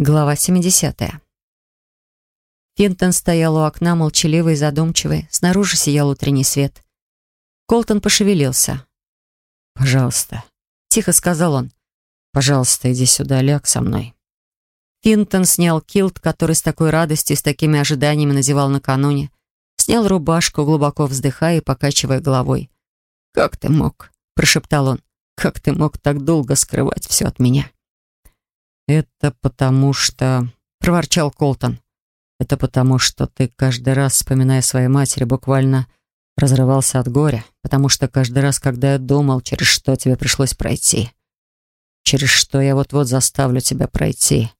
Глава 70. Финтон стоял у окна, молчаливый и задумчивый. Снаружи сиял утренний свет. Колтон пошевелился. «Пожалуйста», — тихо сказал он. «Пожалуйста, иди сюда, ляг со мной». Финтон снял килт, который с такой радостью и с такими ожиданиями надевал накануне. Снял рубашку, глубоко вздыхая и покачивая головой. «Как ты мог?» — прошептал он. «Как ты мог так долго скрывать все от меня?» «Это потому что...» — проворчал Колтон. «Это потому что ты каждый раз, вспоминая своей матери, буквально разрывался от горя, потому что каждый раз, когда я думал, через что тебе пришлось пройти, через что я вот-вот заставлю тебя пройти,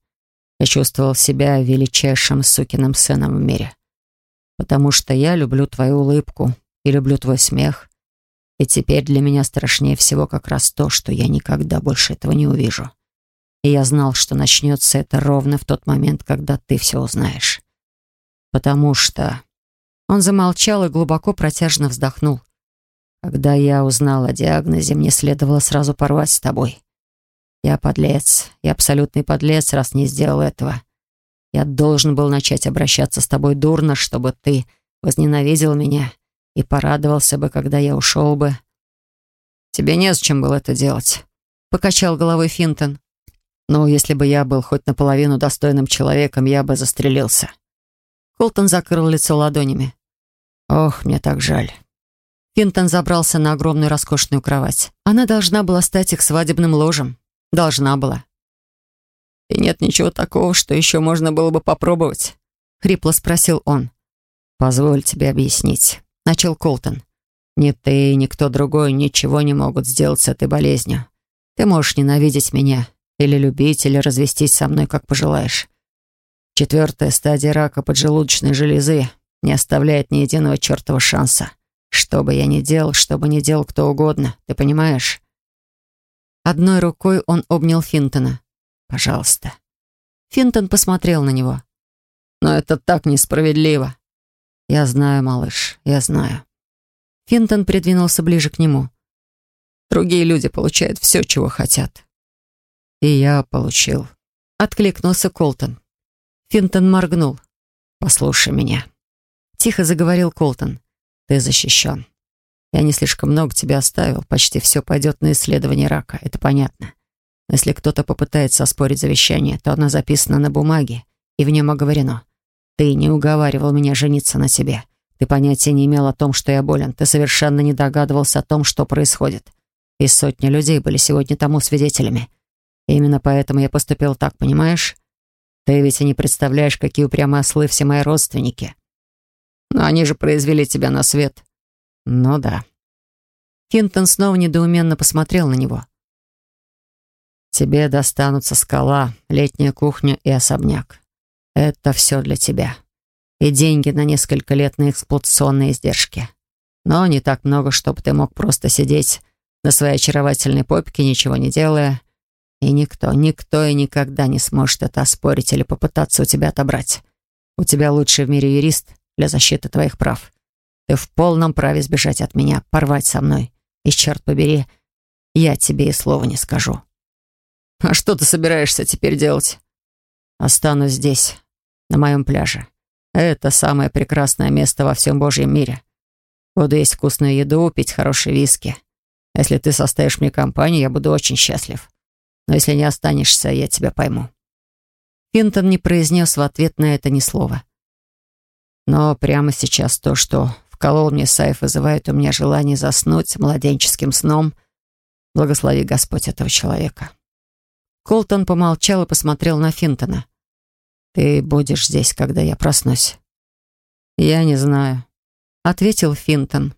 я чувствовал себя величайшим сукиным сыном в мире. Потому что я люблю твою улыбку и люблю твой смех, и теперь для меня страшнее всего как раз то, что я никогда больше этого не увижу». И я знал, что начнется это ровно в тот момент, когда ты все узнаешь. Потому что... Он замолчал и глубоко протяжно вздохнул. Когда я узнал о диагнозе, мне следовало сразу порвать с тобой. Я подлец, я абсолютный подлец, раз не сделал этого. Я должен был начать обращаться с тобой дурно, чтобы ты возненавидел меня и порадовался бы, когда я ушел бы. Тебе не с чем было это делать, — покачал головой Финтон. Но если бы я был хоть наполовину достойным человеком, я бы застрелился. Колтон закрыл лицо ладонями. Ох, мне так жаль. Финтон забрался на огромную роскошную кровать. Она должна была стать их свадебным ложем. Должна была. «И нет ничего такого, что еще можно было бы попробовать?» — хрипло спросил он. «Позволь тебе объяснить», — начал Колтон. «Ни ты, ни кто другой ничего не могут сделать с этой болезнью. Ты можешь ненавидеть меня, или любить, или развестись со мной, как пожелаешь. Четвертая стадия рака поджелудочной железы не оставляет ни единого чертова шанса. Что бы я ни делал, что бы ни делал кто угодно, ты понимаешь? Одной рукой он обнял Финтона. «Пожалуйста». Финтон посмотрел на него. «Но это так несправедливо». «Я знаю, малыш, я знаю». Финтон придвинулся ближе к нему. «Другие люди получают все, чего хотят. «И я получил», — откликнулся Колтон. Финтон моргнул. «Послушай меня», — тихо заговорил Колтон. «Ты защищен. Я не слишком много тебе оставил. Почти все пойдет на исследование рака, это понятно. Но если кто-то попытается оспорить завещание, то оно записано на бумаге, и в нем оговорено. Ты не уговаривал меня жениться на тебе. Ты понятия не имел о том, что я болен. Ты совершенно не догадывался о том, что происходит. И сотни людей были сегодня тому свидетелями. Именно поэтому я поступил так, понимаешь? Ты ведь и не представляешь, какие упрямые ослы все мои родственники. Но они же произвели тебя на свет. Ну да. Финтон снова недоуменно посмотрел на него. Тебе достанутся скала, летняя кухня и особняк. Это все для тебя. И деньги на несколько лет на эксплуатационные издержки. Но не так много, чтобы ты мог просто сидеть на своей очаровательной попке, ничего не делая, и никто, никто и никогда не сможет это оспорить или попытаться у тебя отобрать. У тебя лучший в мире юрист для защиты твоих прав. Ты в полном праве сбежать от меня, порвать со мной. И, черт побери, я тебе и слова не скажу. А что ты собираешься теперь делать? Останусь здесь, на моем пляже. Это самое прекрасное место во всем Божьем мире. Буду есть вкусную еду, пить хорошие виски. Если ты составишь мне компанию, я буду очень счастлив. Но если не останешься, я тебя пойму». Финтон не произнес в ответ на это ни слова. Но прямо сейчас то, что вколол мне Сайф, вызывает у меня желание заснуть младенческим сном. Благослови Господь этого человека. Колтон помолчал и посмотрел на Финтона. «Ты будешь здесь, когда я проснусь?» «Я не знаю», — ответил Финтон.